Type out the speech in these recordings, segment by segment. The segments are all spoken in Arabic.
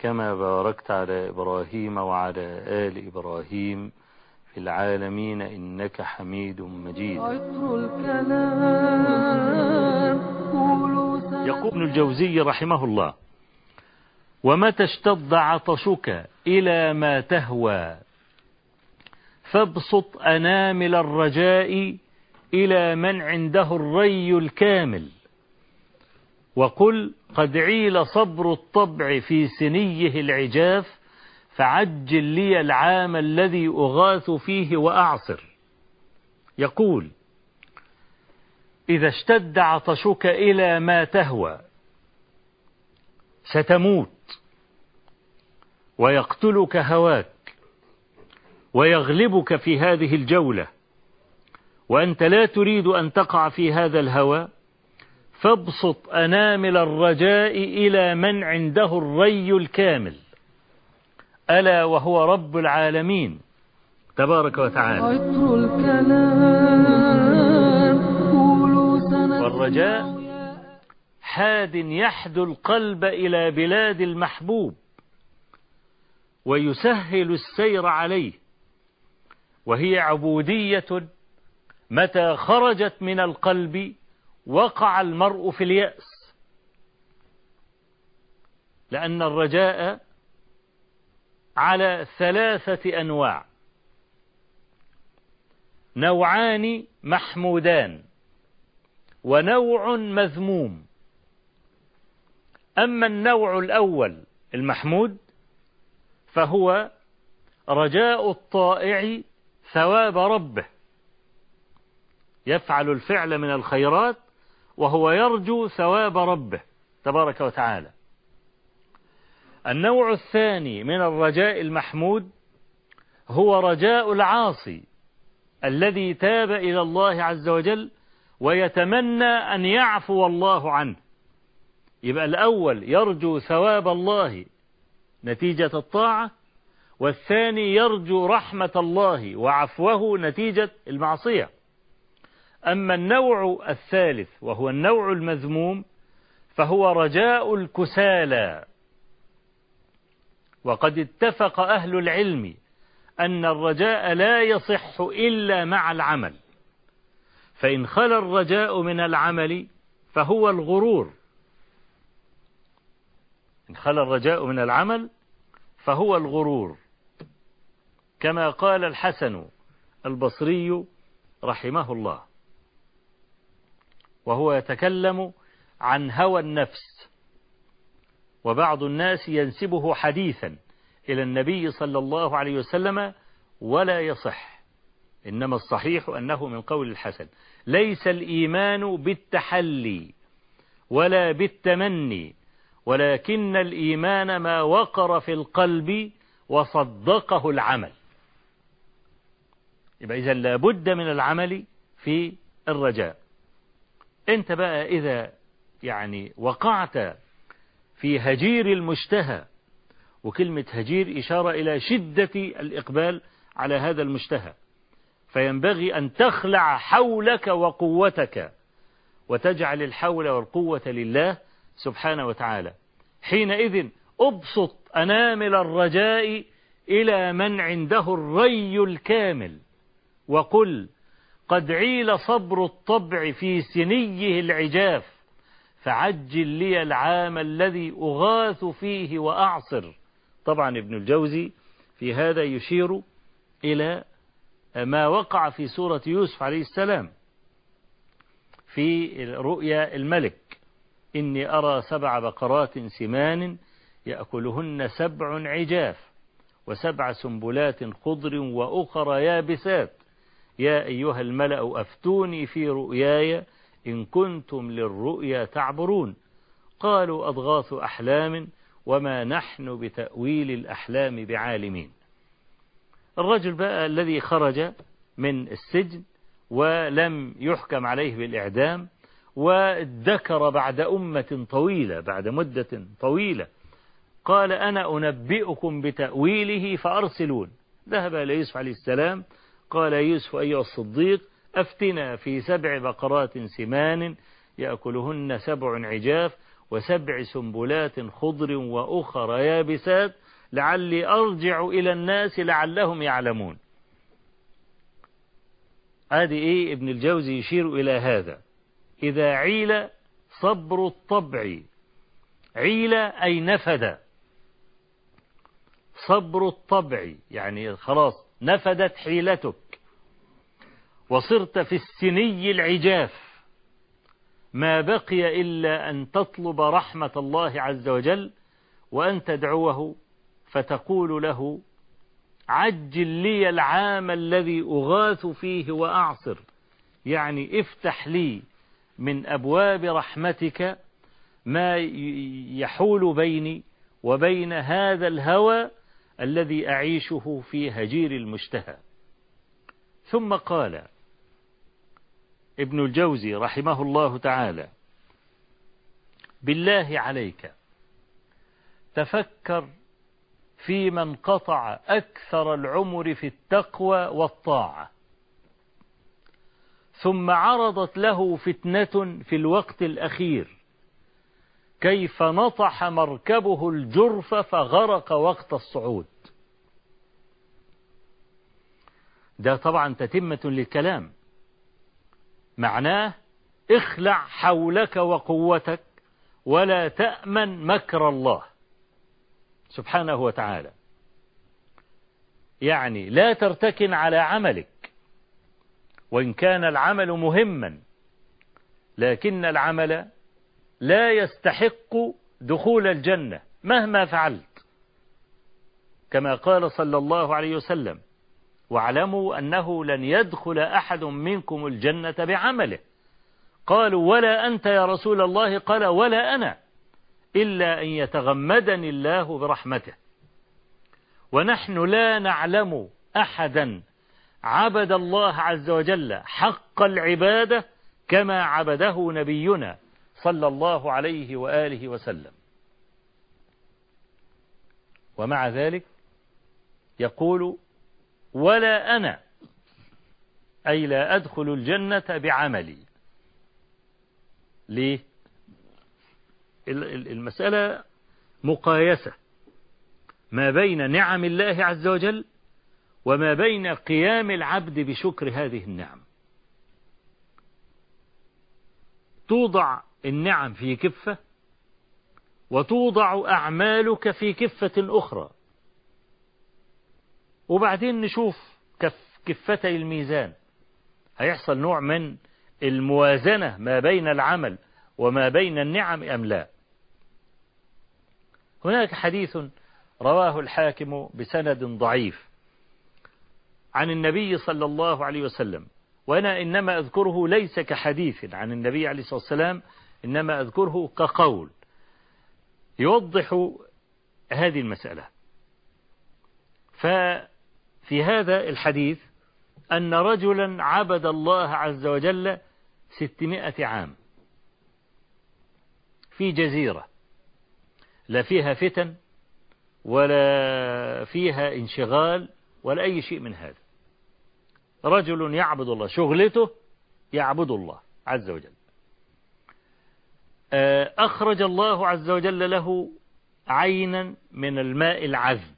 كما باركت على إبراهيم وعلى آل إبراهيم في العالمين إنك حميد مجيد. يقول ابن الجوزي رحمه الله ومتى اشتد عطشك إلى ما تهوى فابسط أنامل الرجاء إلى من عنده الري الكامل. وقل قد عيل صبر الطبع في سنيه العجاف فعجل لي العام الذي أغاث فيه وأعصر. يقول إذا اشتد عطشك إلى ما تهوى ستموت. ويقتلك هواك ويغلبك في هذه الجولة. وأنت لا تريد أن تقع في هذا الهوى. فابسط أنامل الرجاء إلى من عنده الري الكامل. ألا وهو رب العالمين. تبارك وتعالى. والرجاء حاد يحدو القلب إلى بلاد المحبوب. ويسهل السير عليه. وهي عبودية متى خرجت من القلب وقع المرء في اليأس. لأن الرجاء على ثلاثة أنواع. نوعان محمودان. ونوع مذموم. أما النوع الأول المحمود فهو رجاء الطائع ثواب ربه. يفعل الفعل من الخيرات وهو يرجو ثواب ربه تبارك وتعالى. النوع الثاني من الرجاء المحمود هو رجاء العاصي الذي تاب إلى الله عز وجل ويتمنى أن يعفو الله عنه. يبقى الأول يرجو ثواب الله نتيجة الطاعة والثاني يرجو رحمة الله وعفوه نتيجة المعصية. أما النوع الثالث وهو النوع المذموم فهو رجاء الكسالى. وقد اتفق أهل العلم أن الرجاء لا يصح إلا مع العمل. فإن خلا الرجاء من العمل فهو الغرور. إن خلا الرجاء من العمل فهو الغرور. كما قال الحسن البصري رحمه الله. وهو يتكلم عن هوى النفس. وبعض الناس ينسبه حديثا إلى النبي صلى الله عليه وسلم ولا يصح. إنما الصحيح أنه من قول الحسن ليس الإيمان بالتحلي ولا بالتمني ولكن الإيمان ما وقر في القلب وصدقه العمل. يبقى إذا لابد من العمل في الرجاء. أنت بقى إذا يعني وقعت في هجير المشتهى وكلمة هجير إشارة إلى شدة الإقبال على هذا المشتهى. فينبغي أن تخلع حولك وقوتك وتجعل الحول والقوة لله سبحانه وتعالى. حينئذ أبسط أنامل الرجاء إلى من عنده الري الكامل وقل قد عيل صبر الطبع في سنيه العجاف فعجل لي العام الذي أغاث فيه وأعصر. طبعا ابن الجوزي في هذا يشير إلى ما وقع في سورة يوسف عليه السلام في رؤيا الملك. إني أرى سبع بقرات سمان يأكلهن سبع عجاف وسبع سنبلات خضر وأخرى يابسات. يا أيها الملأ أفتوني في رؤياي إن كنتم للرؤيا تعبرون. قالوا أضغاث أحلام وما نحن بتأويل الأحلام بعالمين. الرجل بقى الذي خرج من السجن ولم يحكم عليه بالإعدام وادكر بعد أمة طويلة بعد مدة طويلة. قال أنا أنبئكم بتأويله فأرسلون. ذهب إلى يوسف عليه السلام قال يوسف أيها الصديق أفتنا في سبع بقرات سمان يأكلهن سبع عجاف وسبع سنبلات خضر وأخر يابسات لعلي أرجع إلى الناس لعلهم يعلمون. هذه إيه؟ ابن الجوزي يشير إلى هذا. إذا عيل صبر الطبع عيل أي نفد. صبر الطبع يعني خلاص نفدت حيلتك وصرت في السني العجاف ما بقي إلا أن تطلب رحمة الله عز وجل وأن تدعوه فتقول له عجل لي العام الذي أغاث فيه وأعصر. يعني افتح لي من أبواب رحمتك ما يحول بيني وبين هذا الهوى الذي أعيشه في هجير المشتهى. ثم قال ابن الجوزي رحمه الله تعالى بالله عليك تفكر في من قطع أكثر العمر في التقوى والطاعة ثم عرضت له فتنة في الوقت الأخير كيف نطح مركبه الجرف فغرق وقت الصعود. ده طبعا تتمة للكلام. معناه اخلع حولك وقوتك ولا تأمن مكر الله سبحانه وتعالى. يعني لا ترتكن على عملك وإن كان العمل مهما لكن العمل لا يستحق دخول الجنة مهما فعلت. كما قال صلى الله عليه وسلم واعلموا أنه لن يدخل أحد منكم الجنة بعمله. قالوا ولا أنت يا رسول الله. قال ولا أنا إلا أن يتغمدني الله برحمته. ونحن لا نعلم أحدا عبد الله عز وجل حق العبادة كما عبده نبينا صلى الله عليه وآله وسلم. ومع ذلك يقول ولا أنا أي لا أدخل الجنة بعملي. ليه؟ المسألة مقايسة. ما بين نعم الله عز وجل وما بين قيام العبد بشكر هذه النعم. توضع النعم في كفة وتوضع أعمالك في كفة أخرى. وبعدين نشوف كف كفتي الميزان. هيحصل نوع من الموازنة ما بين العمل وما بين النعم أم لا. هناك حديث رواه الحاكم بسند ضعيف عن النبي صلى الله عليه وسلم. وأنا إنما أذكره ليس كحديث عن النبي عليه الصلاة والسلام إنما أذكره كقول يوضح هذه المسألة. ففي هذا الحديث أن رجلا عبد الله عز وجل ستمائة عام في جزيرة لا فيها فتن ولا فيها انشغال ولا أي شيء من هذا. رجل يعبد الله شغلته يعبد الله عز وجل. أخرج الله عز وجل له عينا من الماء العذب.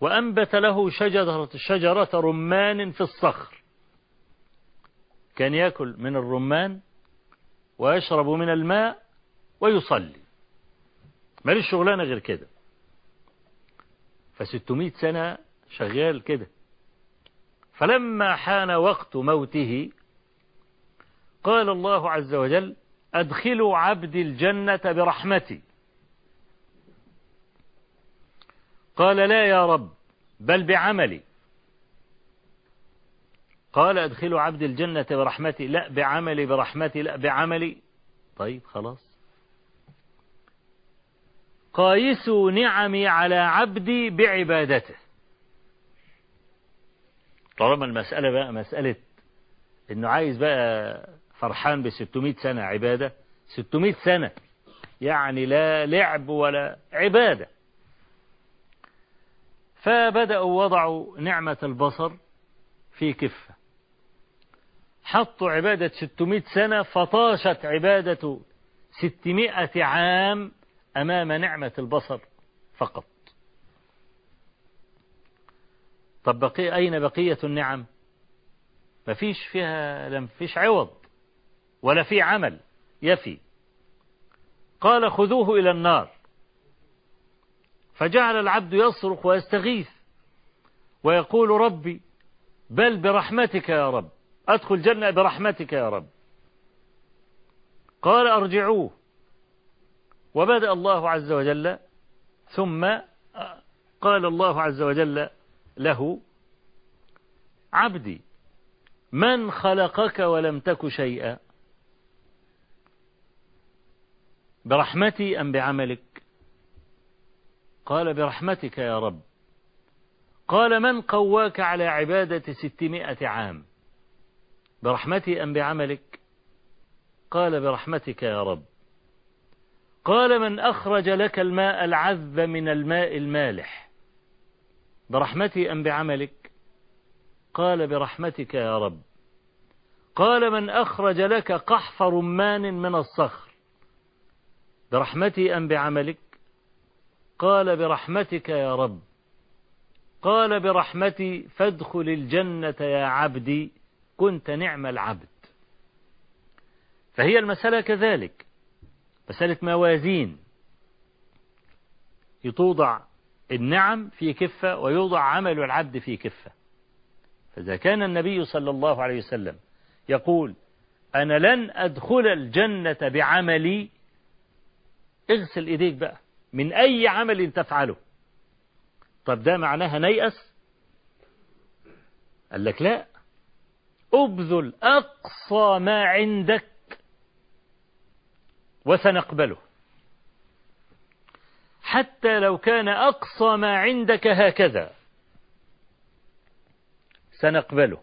وأنبت له شجرة, شجرة رمان في الصخر. كان يأكل من الرمان ويشرب من الماء ويصلي. ماليش شغلانة غير كده. فستمائة سنة شغال كده. فلما حان وقت موته قال الله عز وجل أدخلوا عبدي الجنة برحمتي. قال لا يا رب بل بعملي. قال أدخلوا عبد الجنة برحمتي. لا بعملي برحمتي لا بعملي. طيب خلاص. قايسوا نعمي على عبدي بعبادته. طالما المسألة بقى مسألة إنه عايز بقى فرحان ب 600 سنة عبادة. 600 سنة. يعني لا لعب ولا عبادة. فبدأوا وضعوا نعمة البصر في كفة. حطوا عبادة 600 سنة فطاشت عبادة 600 عام أمام نعمة البصر فقط. طب بقي أين بقية النعم؟ ما فيش فيها لم فيش عوض. ولا في عمل يفي. قال خذوه إلى النار. فجعل العبد يصرخ ويستغيث ويقول ربي بل برحمتك يا رب أدخل جنة برحمتك يا رب. قال أرجعوه. وبدأ الله عز وجل ثم قال الله عز وجل له عبدي من خلقك ولم تك شيئا؟ برحمتي أم بعملك؟ قال برحمتك يا رب. قال من قواك على عبادة ستمائة عام؟ برحمتي أم بعملك؟ قال برحمتك يا رب. قال من أخرج لك الماء العذب من الماء المالح؟ برحمتي أم بعملك؟ قال برحمتك يا رب. قال من أخرج لك قحف رمان من الصخر؟ برحمتي أم بعملك؟ قال برحمتك يا رب. قال برحمتي فادخل الجنة يا عبدي كنت نعم العبد. فهي المسألة كذلك مسألة موازين. يتوضع النعم في كفة ويوضع عمل العبد في كفة. فإذا كان النبي صلى الله عليه وسلم يقول أنا لن أدخل الجنة بعملي اغسل إيديك بقى. من أي عمل تفعله. طب ده معناها نيأس؟ قال لك لا. ابذل أقصى ما عندك وسنقبله. حتى لو كان أقصى ما عندك هكذا سنقبله.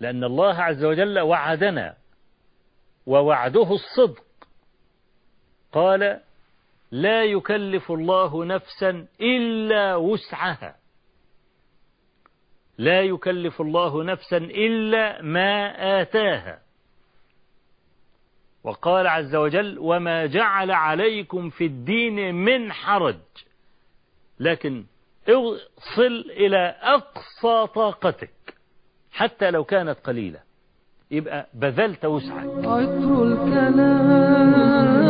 لأن الله عز وجل وعدنا ووعده الصدق. قال لا يكلف الله نفسا إلا وسعها. لا يكلف الله نفسا إلا ما آتاها. وقال عز وجل وما جعل عليكم في الدين من حرج. لكن اصل إلى أقصى طاقتك حتى لو كانت قليلة. يبقى بذلت وسعك عطر الكلام.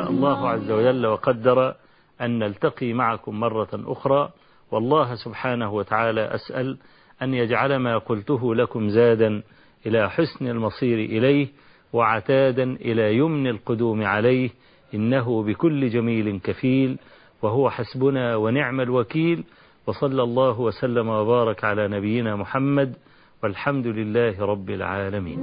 الله عز وجل وقدر أن نلتقي معكم مرة أخرى. والله سبحانه وتعالى أسأل أن يجعل ما قلته لكم زادا إلى حسن المصير إليه وعتادا إلى يمن القدوم عليه. إنه بكل جميل كفيل. وهو حسبنا ونعم الوكيل. وصلى الله وسلم وبارك على نبينا محمد. والحمد لله رب العالمين.